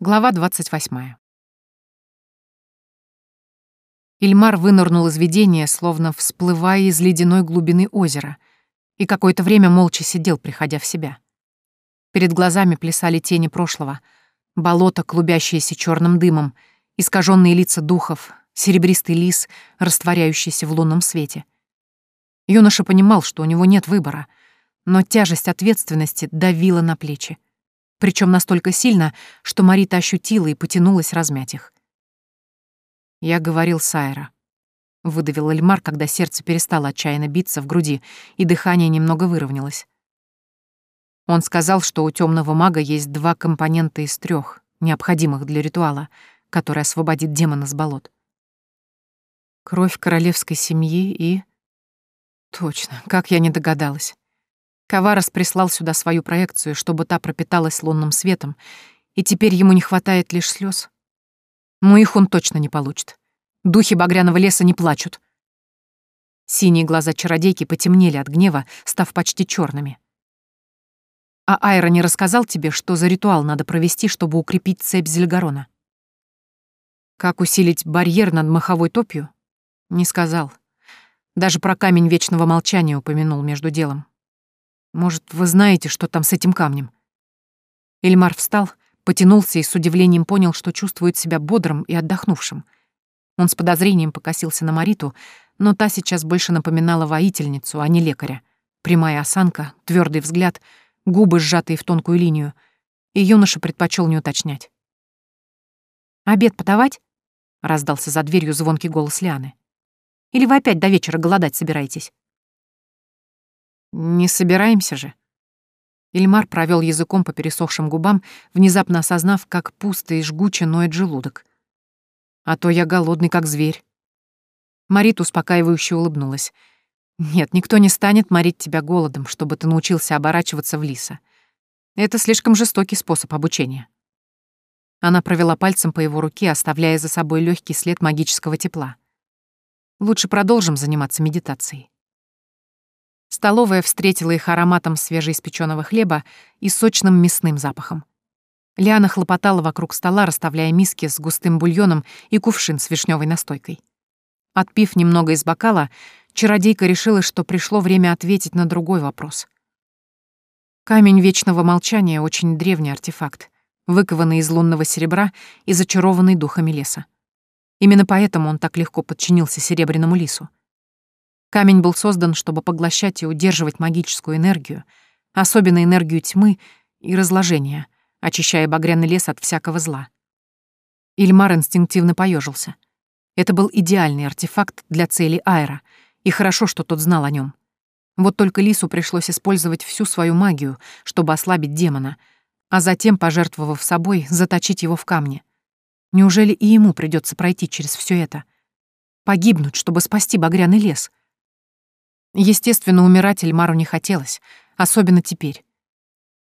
Глава 28. Ильмар вынырнул из видения, словно всплывая из ледяной глубины озера, и какое-то время молча сидел, приходя в себя. Перед глазами плясали тени прошлого, болото, клубящееся черным дымом, искаженные лица духов, серебристый лис, растворяющийся в лунном свете. Юноша понимал, что у него нет выбора, но тяжесть ответственности давила на плечи причем настолько сильно, что Марита ощутила и потянулась размять их. «Я говорил Сайра», — выдавил Эльмар, когда сердце перестало отчаянно биться в груди, и дыхание немного выровнялось. Он сказал, что у темного мага есть два компонента из трех, необходимых для ритуала, который освободит демона с болот. Кровь королевской семьи и... Точно, как я не догадалась. Каварас прислал сюда свою проекцию, чтобы та пропиталась лунным светом, и теперь ему не хватает лишь слез. Но их он точно не получит. Духи багряного леса не плачут. Синие глаза чародейки потемнели от гнева, став почти черными. А Айра не рассказал тебе, что за ритуал надо провести, чтобы укрепить цепь Зельгарона? Как усилить барьер над маховой топью? Не сказал. Даже про камень вечного молчания упомянул между делом. Может, вы знаете, что там с этим камнем?» Эльмар встал, потянулся и с удивлением понял, что чувствует себя бодрым и отдохнувшим. Он с подозрением покосился на Мариту, но та сейчас больше напоминала воительницу, а не лекаря. Прямая осанка, твердый взгляд, губы сжатые в тонкую линию. И юноша предпочел не уточнять. «Обед подавать?» — раздался за дверью звонкий голос Лианы. «Или вы опять до вечера голодать собираетесь?» Не собираемся же. Ильмар провел языком по пересохшим губам, внезапно осознав, как пусто и жгуче ноет желудок. А то я голодный, как зверь. Марит успокаивающе улыбнулась. Нет, никто не станет морить тебя голодом, чтобы ты научился оборачиваться в лиса. Это слишком жестокий способ обучения. Она провела пальцем по его руке, оставляя за собой легкий след магического тепла. Лучше продолжим заниматься медитацией. Столовая встретила их ароматом свежеиспеченного хлеба и сочным мясным запахом. Лиана хлопотала вокруг стола, расставляя миски с густым бульоном и кувшин с вишневой настойкой. Отпив немного из бокала, чародейка решила, что пришло время ответить на другой вопрос. Камень вечного молчания — очень древний артефакт, выкованный из лунного серебра и зачарованный духами леса. Именно поэтому он так легко подчинился серебряному лису. Камень был создан, чтобы поглощать и удерживать магическую энергию, особенно энергию тьмы и разложения, очищая багряный лес от всякого зла. Ильмар инстинктивно поежился. Это был идеальный артефакт для цели Айра, и хорошо, что тот знал о нем. Вот только Лису пришлось использовать всю свою магию, чтобы ослабить демона, а затем, пожертвовав собой, заточить его в камне. Неужели и ему придется пройти через все это? Погибнуть, чтобы спасти багряный лес — Естественно, умирать Эльмару не хотелось, особенно теперь.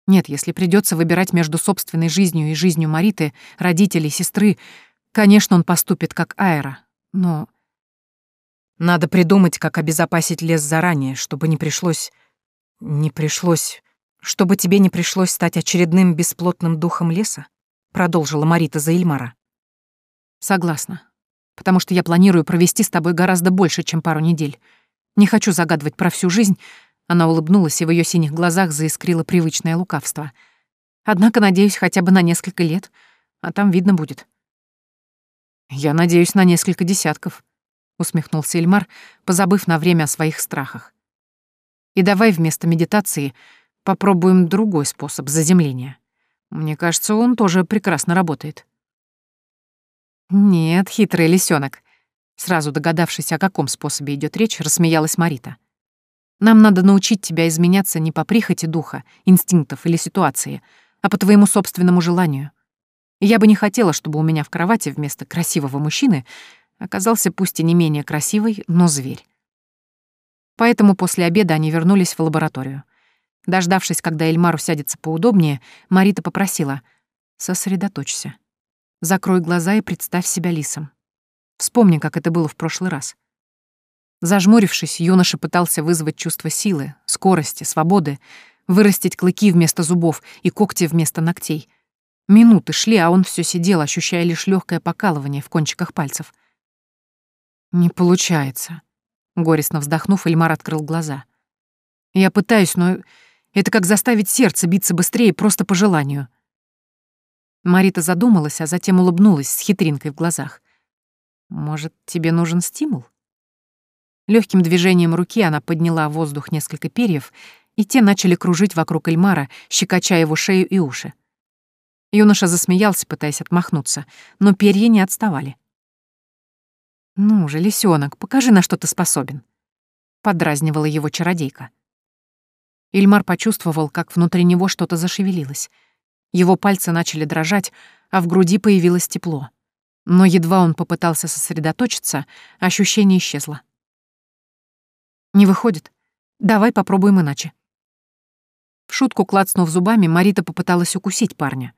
Нет, если придется выбирать между собственной жизнью и жизнью Мариты, родителей, сестры, конечно, он поступит как Айра, но... Надо придумать, как обезопасить лес заранее, чтобы не пришлось... Не пришлось... Чтобы тебе не пришлось стать очередным бесплотным духом леса? Продолжила Марита за Эльмара. Согласна. Потому что я планирую провести с тобой гораздо больше, чем пару недель. Не хочу загадывать про всю жизнь. Она улыбнулась, и в ее синих глазах заискрило привычное лукавство. Однако надеюсь хотя бы на несколько лет, а там видно будет. Я надеюсь на несколько десятков, усмехнулся Эльмар, позабыв на время о своих страхах. И давай вместо медитации попробуем другой способ заземления. Мне кажется, он тоже прекрасно работает. Нет, хитрый лисенок. Сразу догадавшись, о каком способе идет речь, рассмеялась Марита. «Нам надо научить тебя изменяться не по прихоти духа, инстинктов или ситуации, а по твоему собственному желанию. я бы не хотела, чтобы у меня в кровати вместо красивого мужчины оказался пусть и не менее красивый, но зверь». Поэтому после обеда они вернулись в лабораторию. Дождавшись, когда Эльмар усядется поудобнее, Марита попросила «Сосредоточься. Закрой глаза и представь себя лисом. Вспомни, как это было в прошлый раз. Зажмурившись, юноша пытался вызвать чувство силы, скорости, свободы, вырастить клыки вместо зубов и когти вместо ногтей. Минуты шли, а он все сидел, ощущая лишь легкое покалывание в кончиках пальцев. «Не получается», — горестно вздохнув, Эльмар открыл глаза. «Я пытаюсь, но это как заставить сердце биться быстрее просто по желанию». Марита задумалась, а затем улыбнулась с хитринкой в глазах. «Может, тебе нужен стимул?» Легким движением руки она подняла в воздух несколько перьев, и те начали кружить вокруг Эльмара, щекоча его шею и уши. Юноша засмеялся, пытаясь отмахнуться, но перья не отставали. «Ну же, лисенок, покажи, на что ты способен», — подразнивала его чародейка. Ильмар почувствовал, как внутри него что-то зашевелилось. Его пальцы начали дрожать, а в груди появилось тепло. Но едва он попытался сосредоточиться, ощущение исчезло. «Не выходит. Давай попробуем иначе». В шутку клацнув зубами, Марита попыталась укусить парня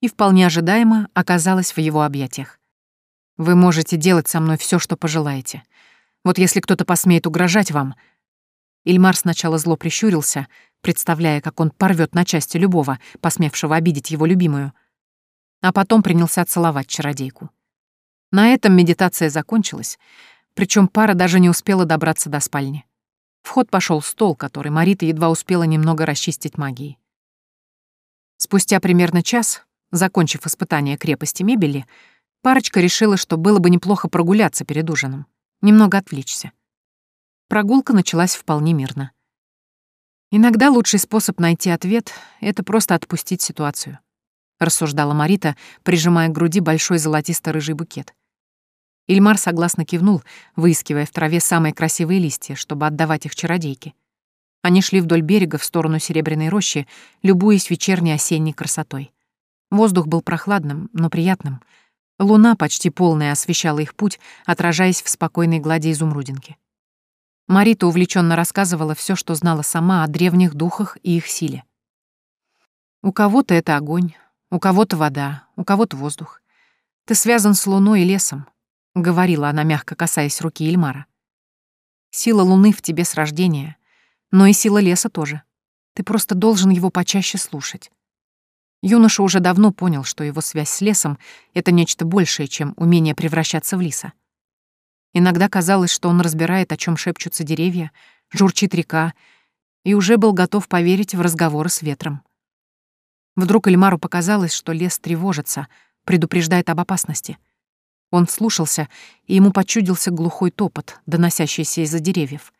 и вполне ожидаемо оказалась в его объятиях. «Вы можете делать со мной все, что пожелаете. Вот если кто-то посмеет угрожать вам...» Ильмар сначала зло прищурился, представляя, как он порвет на части любого, посмевшего обидеть его любимую, а потом принялся целовать чародейку. На этом медитация закончилась, причем пара даже не успела добраться до спальни. В ход пошел стол, который Марита едва успела немного расчистить магией. Спустя примерно час, закончив испытание крепости мебели, парочка решила, что было бы неплохо прогуляться перед ужином, немного отвлечься. Прогулка началась вполне мирно. Иногда лучший способ найти ответ — это просто отпустить ситуацию, рассуждала Марита, прижимая к груди большой золотисто-рыжий букет — Ильмар согласно кивнул, выискивая в траве самые красивые листья, чтобы отдавать их чародейке. Они шли вдоль берега в сторону Серебряной рощи, любуясь вечерней осенней красотой. Воздух был прохладным, но приятным. Луна, почти полная, освещала их путь, отражаясь в спокойной глади изумрудинки. Марита увлеченно рассказывала все, что знала сама о древних духах и их силе. У кого-то это огонь, у кого-то вода, у кого-то воздух. Ты связан с луной и лесом, — говорила она, мягко касаясь руки Ильмара. «Сила Луны в тебе с рождения, но и сила леса тоже. Ты просто должен его почаще слушать». Юноша уже давно понял, что его связь с лесом — это нечто большее, чем умение превращаться в лиса. Иногда казалось, что он разбирает, о чем шепчутся деревья, журчит река, и уже был готов поверить в разговоры с ветром. Вдруг Эльмару показалось, что лес тревожится, предупреждает об опасности — он вслушался, и ему почудился глухой топот, доносящийся из-за деревьев.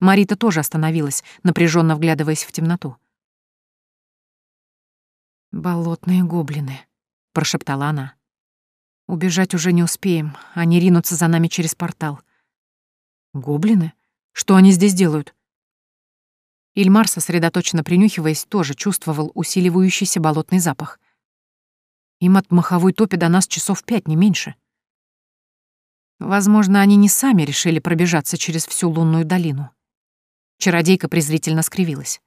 Марита тоже остановилась, напряженно вглядываясь в темноту. «Болотные гоблины», — прошептала она. «Убежать уже не успеем, они ринутся за нами через портал». «Гоблины? Что они здесь делают?» Ильмар, сосредоточенно принюхиваясь, тоже чувствовал усиливающийся болотный запах. Им от маховой топи до нас часов пять, не меньше. Возможно, они не сами решили пробежаться через всю лунную долину. Чародейка презрительно скривилась.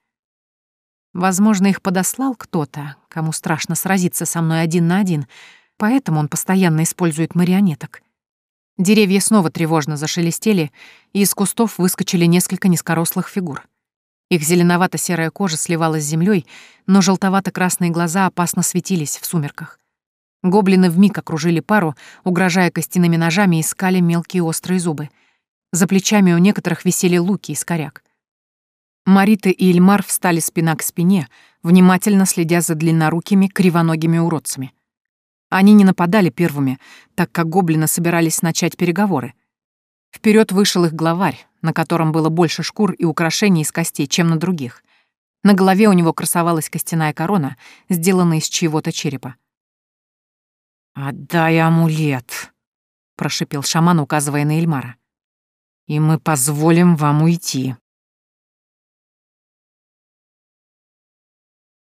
Возможно, их подослал кто-то, кому страшно сразиться со мной один на один, поэтому он постоянно использует марионеток. Деревья снова тревожно зашелестели, и из кустов выскочили несколько низкорослых фигур. Их зеленовато-серая кожа сливалась с землей, но желтовато-красные глаза опасно светились в сумерках. Гоблины вмиг окружили пару, угрожая костяными ножами и искали мелкие острые зубы. За плечами у некоторых висели луки из коряк. Марита и Ильмар встали спина к спине, внимательно следя за длиннорукими, кривоногими уродцами. Они не нападали первыми, так как гоблины собирались начать переговоры. Вперед вышел их главарь, на котором было больше шкур и украшений из костей, чем на других. На голове у него красовалась костяная корона, сделанная из чьего-то черепа. «Отдай амулет», — прошипел шаман, указывая на Эльмара. «И мы позволим вам уйти».